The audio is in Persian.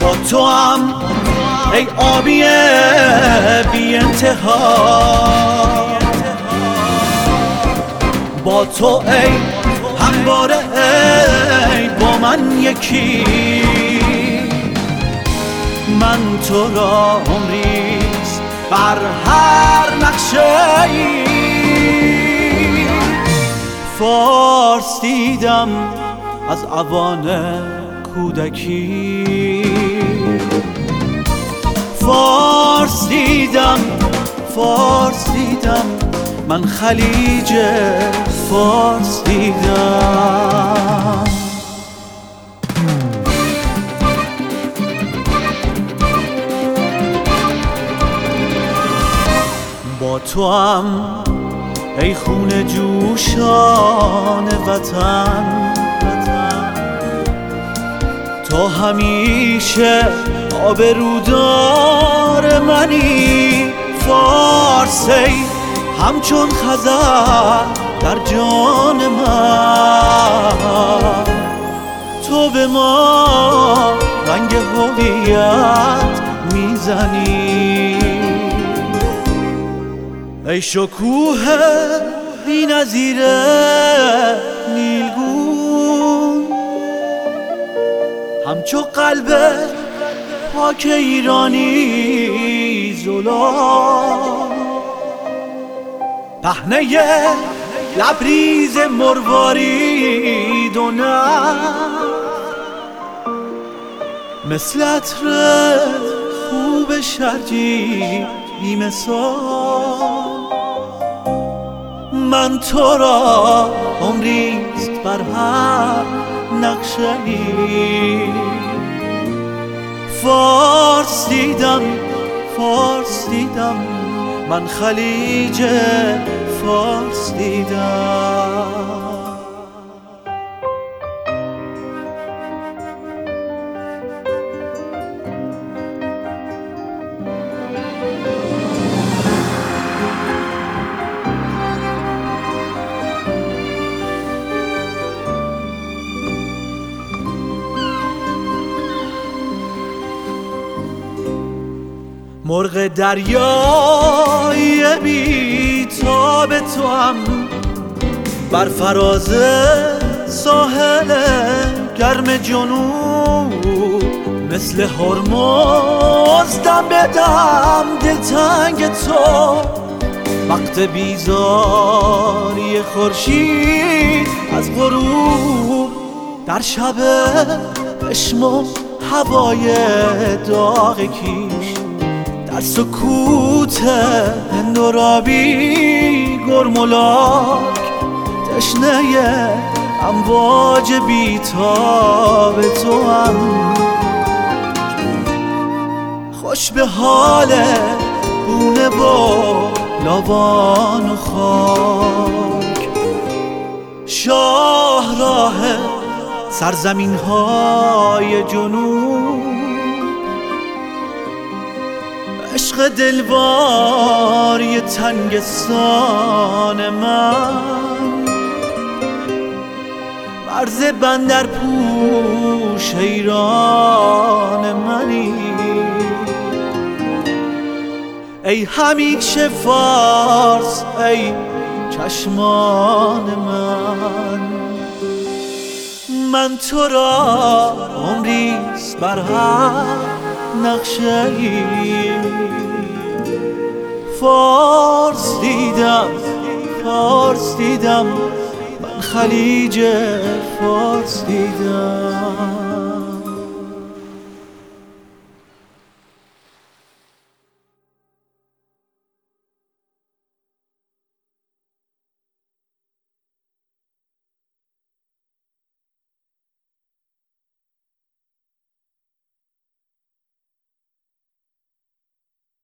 با تو هم ای آبی بی انتها. با تو ای همواره ای با من یکی. من تو را عمریست بر هر نقشه ای فارس دیدم از اوان کودکی. فارس دیدم فارس دیدم من خلیج فارس دیدم. با تو هم ای خون جوشان وطن تو همیشه آبرودار منی. فارسی همچون خزر در جان من. تو به ما رنگ هویت می‌زنی. ای شکوه بی نظیر نیلگون. همچو قلب پاک ایرانی زلا پهنه لبریز مروارید و مثل خوب شرجی بیمثال من تو را عمریست بر هر نقشه ای. فارس دیدم فارس دیدم. من خلیج فارس دیدم. مرغ دریای بی تاب تو هم بر فراز ساحل گرم جنوب مثل هرمز دم به دم دلتنگ تو. وقت بیزاری خورشید از غروب در شب عشم و هوای داغ کیش. در سکوت هندورابی گرمولاک تشنه امواج بیتاب تو هم خوش به حال بونه با لاوان و خاک. شاه راه سرزمین های جنوب عشق دلواری تنگستان من. مرز بندر پوش ایران منی. ای همیشه فارس ای چشمان من. من تو را عمریست بر هر نقشه ای فارس دیدم فارس دیدم من خلیج فارس دیدم.